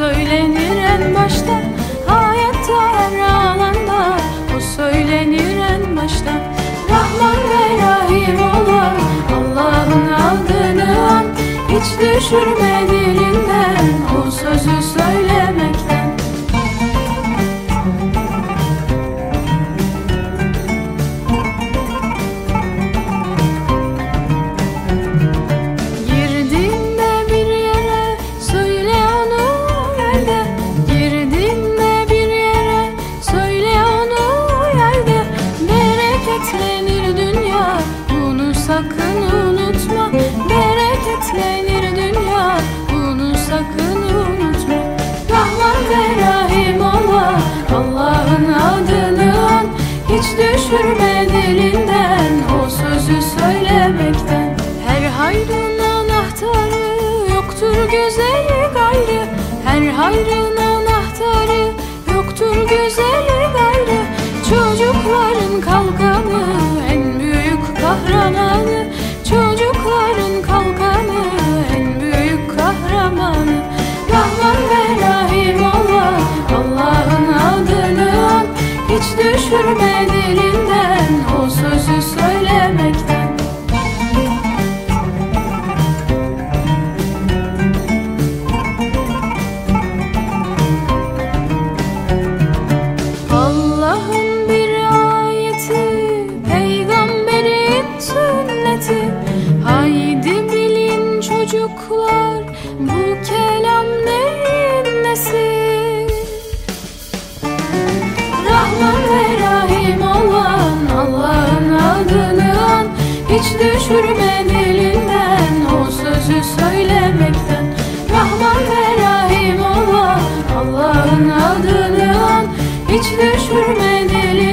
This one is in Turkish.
söylenir en başta Hayatta her alanda. O söylenir en başta Rahman ve Rahim olan Allah'ın adını an Hiç düşürme dilinden. O sözü söylemekten dilinden o sözü söylemekten. Her hayrın anahtarı yoktur güzeli gayrı. Her hayrın anahtarı yoktur güzeli gayrı çocuklar bu kelam neyin nesi? Rahman ve Rahim olan Allah'ın adını an. Hiç düşürmen elinden o sözü söylemekten. Rahman ve Rahim olan Allah'ın adını an. Hiç düşürmen elinden.